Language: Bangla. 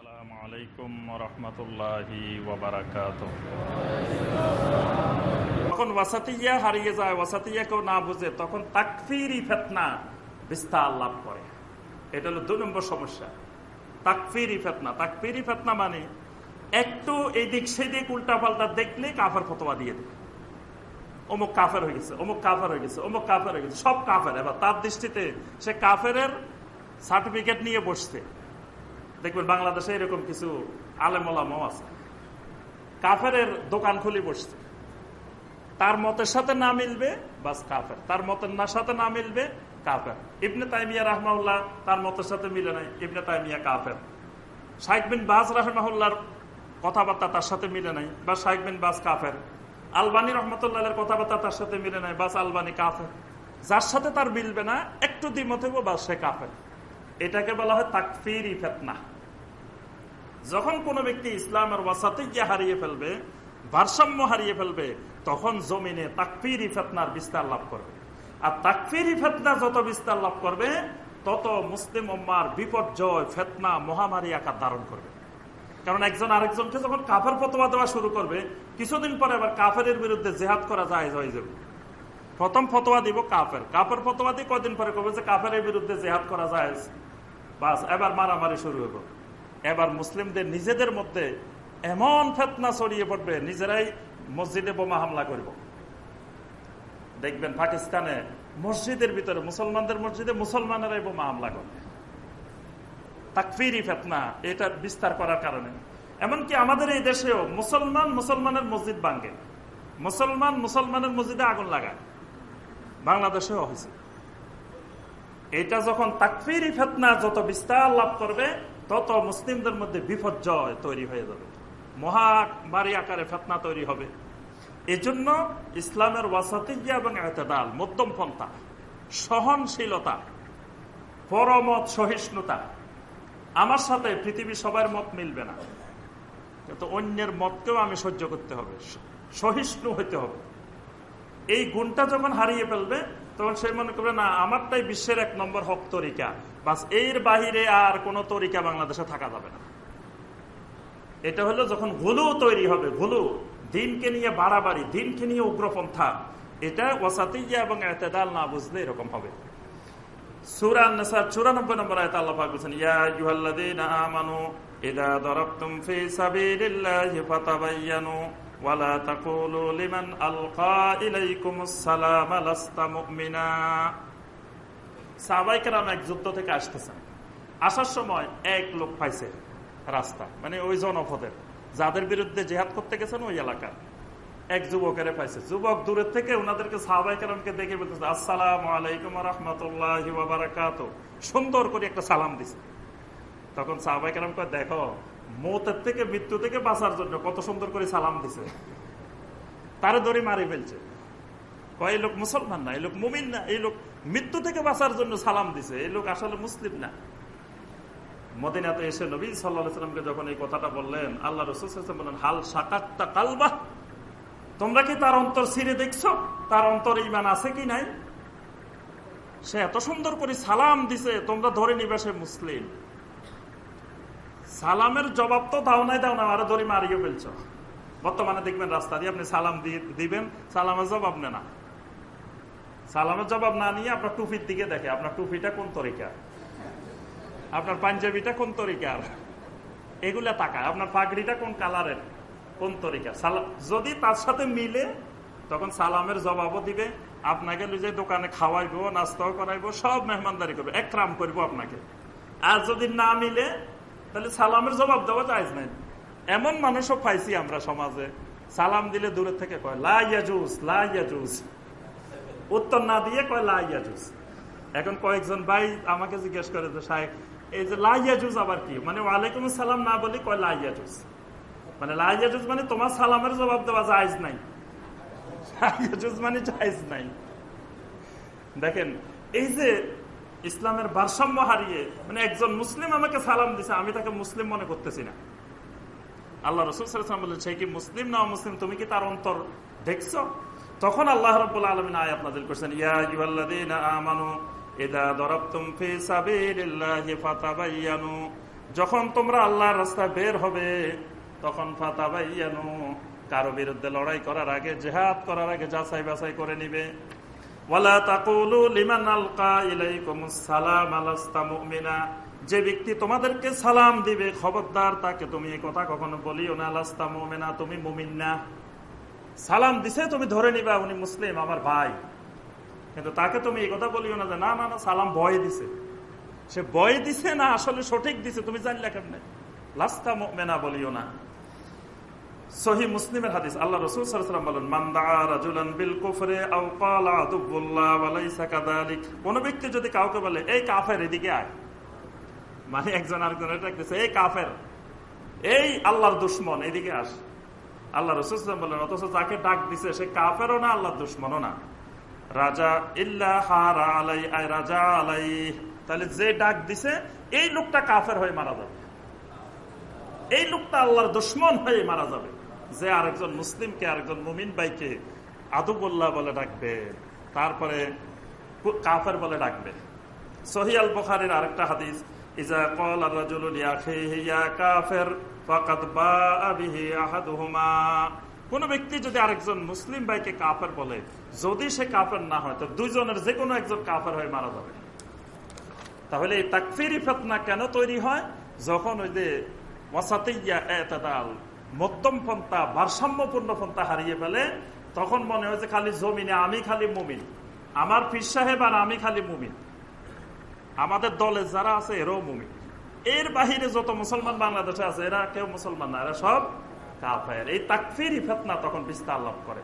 আসসালামু আলাইকুম রহমতুল্লাহি যখন ওয়াসাতিয়া হারিয়ে যায় ওয়াসাতিয়া কেউ না বুঝে, তখন তাকফিরি ফেতনা বিস্তার লাভ করে। এটা হলো দুই নম্বর সমস্যা। তাকফিরি ফেতনা। তাকফিরি ফেতনা মানে একটু এদিক সেদিক উল্টা পাল্টা দেখলে কাফের ফতোয়া দিয়ে দেবে অমুক কাফের হয়ে গেছে, অমুক কাফের হয়ে গেছে, অমুক কাফের হয়ে গেছে, সব কাফের। এবার তার দৃষ্টিতে সে কাফের সার্টিফিকেট নিয়ে বসছে। দেখবেন বাংলাদেশে এরকম কিছু আলেমলামাও আছে। কাফের দোকান খুলে বসছে। তার মতের সাথে না মিলবে, বাস কাফের। তার মতের না সাথে না মিলবে, কাফের। ইবনে তাইমিয়া রাহমাউল্লাহ তার মতের সাথে মিলে নাই, ইবনে তাইমিয়া কাফের। শাইক বিন বাজ রাহমাহুল্লাহর কথাবার্তা তার সাথে মিলে নাই, বা শাইক বিন বাজ কাফের। আলবানী রহমতুল্লাহ কথাবার্তা তার সাথে মিলে নাই, বাস আলবানী কাফের। যার সাথে তার মিলবে না, একটু দ্বিমত হইব, বাস সে কাফের। এটাকে বলা হয় তাকফিরি ফেতনা। যখন কোন ব্যক্তি ইসলামের ওয়াসাতিকে হারিয়ে ফেলবে, ভারসাম্য হারিয়ে ফেলবে, তখন জমিনে তাকফিরি ফেতনার বিস্তার লাভ করবে। আর তাকফিরি ফেতনা যত বিস্তার লাভ করবে, তত মুসলিম উম্মার বিপর্যয়, ফেতনা, মহামারী আকার ধারণ করবে। কারণ একজন আরেকজনকে যখন কাফের ফতোয়া দেওয়া শুরু করবে, কিছুদিন পরে আবার কাফের বিরুদ্ধে জেহাদ করা যায় হয়ে যাবে। প্রথম ফতোয়া দিব কাফের। কাফের ফতোয়া দিয়ে কদিন পরে করবে যে কাফের বিরুদ্ধে জেহাদ করা যায় বাস, এবার মারামারি শুরু হইব। এবার মুসলিমদের নিজেদের মধ্যে এমন ফেতনা ছড়িয়ে পড়বে, নিজেরাই মসজিদে বোমা হামলা করব। দেখবেন পাকিস্তানে মসজিদের ভিতরে, মুসলমানদের মসজিদে মুসলমানেরাই বোমা হামলা করবে। তাকফিরি ফেতনা, এটা বিস্তার করার কারণে। এমনকি আমাদের এই দেশেও মুসলমান মুসলমানের মসজিদ ভাঙ্গে মুসলমান মুসলমানের মসজিদে আগুন লাগায়। বাংলাদেশেও হয়েছে। এটা যখন তাকফিরি ফেতনা যত বিস্তার লাভ করবে, তত মুসলিমদের মধ্যে বিপর্যয় তৈরি হয়ে যাবে। মহামারী আকারে ফেতনা তৈরি হবে। এজন্য ইসলামের ওয়াসাতিজা এবং এতেদাল, মধ্যম পন্থা, সহনশীলতা, পরমত সহিষ্ণুতা, আমার সাথে পৃথিবী সবার মত মিলবে না। কিন্তু অন্যের মতকেও আমি সহ্য করতে হবে, সহিষ্ণু হইতে হবে। এই গুণটা যখন হারিয়ে ফেলবে তখন সে মনে করবে, না, আমারটাই বিশ্বের এক নম্বর হক তরিকা। বাসের বাহিরে আর কোন তরিকা বাংলাদেশে থাকা যাবে না। এটা হলো যখন ঘুলু তৈরি হবে, ঘুলু। দিনকে নিয়ে বাড়াবাড়ি, দিনকে নিয়ে উগ্রপন্থা। এটা ওয়াসাতিয়া এবং এতেদাল না বুঝলে এরকম হবে। সুরান চুরানব্বই নম্বর আয়তা আলকা ইলাইকুমুস সালাম লাস্তা মুমিনা। সাহাবায়ে কেরাম এক যুদ্ধ থেকে আসতেছেন। আসার সময় এক লোক পাইছে রাস্তা মানে ওই জনপদের। যাদের বিরুদ্ধে জেহাদ করতে গেছেন ওই এলাকার। এক যুবকের পাইছে। যুবক দূরের থেকে ওনাদেরকে সাহাবাই কালামকে দেখে বলতেছে, আসসালাম আলাইকুম রহমতুল্লাহ সুন্দর করে একটা সালাম দিছে। তখন সাহাবাই কালাম দেখো মতের থেকে মৃত্যু থেকে বাঁচার জন্য কত সুন্দর করে সালাম দিছে। তারে ধরে মারি ফেলছে। এই লোক মুসলমান না, এই লোক মুমিন না, এই লোক মৃত্যু থেকে বাঁচার জন্য সালাম দিছে, এই লোক আসলে মুসলিম না। মদিনাতে এসে নবী সাল্লাহামকে যখন এই কথাটা বললেন, আল্লাহ বললেন, হাল সাকাত্তা কালবা? তোমরা কি তার অন্তর ছিঁড়ে দেখছ? তার অন্তর ইমান আছে কি নাই? সে এত সুন্দর করে সালাম দিছে, তোমরা ধরে নিবে সে মুসলিম। সালামের জবাব তো দাও নাই, দাও না আরও ধরে মারিয়ে ফেলছ। বর্তমানে দেখবেন রাস্তা দিয়ে আপনি সালাম দিবেন, সালামের জবাব নেয় না। সালামের জবাব না নিয়ে আপনার টুপির দিকে দেখে, আপনার টুপিটা কোন তরিকা? আপনার পাঞ্জাবিটা কোন তরিকার এগুলা তাকায়, আপনার পাগড়িটা কোন কালারের? কোন তরিকা? যদি তার সাথে মিলে, তখন সালামের জবাবও দিবে, আপনাকে যে দোকানে খাওয়াইবো, নাস্তাও করাইবো, সব মেহমানদারি করবে, একরাম করব আপনাকে। আর যদি না মিলে তাহলে সালামের জবাব দেওয়া যায় নাই। এমন মানুষও পাইছি আমরা সমাজে। সালাম দিলে দূরের থেকে কয় লাইয়াজুস লাইয়াজুস উত্তর না দিয়ে কয় লাইয়াজুস এখন কয়েকজন ভাই আমাকে জিজ্ঞেস করে যে, সাহেব, এই যে লাইয়াজুস আবার কি? মানে ওয়ালাইকুম সালাম না বলি কয় লাইয়াজুস মানে লাইয়াজুজ মানে তোমার সালামের জবাব দেওয়া জায়জ নাই। লাইয়াজুজ মানে জায়জ নাই। দেখেন, এই যে ইসলামের ভারসাম্য হারিয়ে মানে একজন মুসলিম আমাকে সালাম দিছে, আমি তাকে মুসলিম মনে করতেছি না। আল্লাহ রসুল বললেন, সে কি মুসলিম না মুসলিম তুমি কি তার অন্তর দেখছ? তখন আল্লাহ রব্বুল আলমিন আয়াত নাজিল করছেন, ইয়া আমানু ইযা দারাবতুম ফি সাবিলিল্লাহি ফাতাবায়ানু যখন তোমরা আল্লাহর রাস্তায় বের হবে, তখন ফাতাবাইয়ানু কারও বিরুদ্ধে লড়াই করার আগে, জেহাদ করার আগে যাচাই বাছাই করে নিবে। যে ব্যক্তি তোমাদেরকে সালাম দিবে, খবরদার, তাকে তুমি এই কথা কখনো বলিও না, আলাস্তা তুমি মুমিন না। সালাম দিছে, তুমি ধরে নিবা, উনি মুসলিম, আমার ভাই। কিন্তু তাকে তুমি এই কথা বলিও না যে, না না না, সালাম ভয় দিছে। সে বয় দিছে না, আসলে সঠিক দিছে, তুমি জানলে কেমনে? লাস্তা মেনা বলিও না। সহি মুসলিমের হাদিস, আল্লাহ রসুল বলেন কোন ব্যক্তি যদি কাউকে বলে, এই কাফের, এদিকে আয় মানে একজন আরেকজন এই কাফের, এই আল্লাহর দুশ্মন, এদিকে আস আল্লাহ রসুল বলেন, অথচ যাকে ডাক দিছে, সে কাফেরও না, আল্লাহর দুশ্মনও না রাজা ইল্লা হারা আলাই, আয় রাজা আলাই তাহলে যে ডাক দিছে, এই লোকটা কাফের হয়ে মারা যাবে, এই লোকটা আল্লাহর দুশ্মন হয়ে মারা যাবে। যে আরেকজন মুসলিমকে আরেকজন মুমিন ভাইকে আদুবুল্লাহ বলে ডাকবে, তারপরে কাফের বলে ডাকবে। সহিয়াল বখারের আরেকটা হাদিস, ইজা কল কাফের কোন ব্যক্তি যদি আরেকজন মুসলিম ভাইকে কাফের বলে, যদি সে কাফের না হয়, তো দুইজনের যে কোনো একজন কাফের হয়ে মারা যাবে। তাহলে এই তাকফিরি ফেতনা কেন তৈরি হয়? যখন ওই যে মধ্যম পন্থা, ভারসাম্যপূর্ণ পন্থা হারিয়ে ফেলে, তখন মনে হয় যে খালি জমিনে আমি খালি মুমিন। আমার পীর সাহেব আর আমি খালি মুমিন। আমাদের দলে যারা আছে, এরাও মুমিন। এর বাহিরে যত মুসলমান বাংলাদেশে আছে, এরা কেউ মুসলমান না, এরা সব কাফের। এই তাকফির ফেতনা তখন বিস্তার লাভ করে।